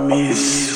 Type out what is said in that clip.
Miss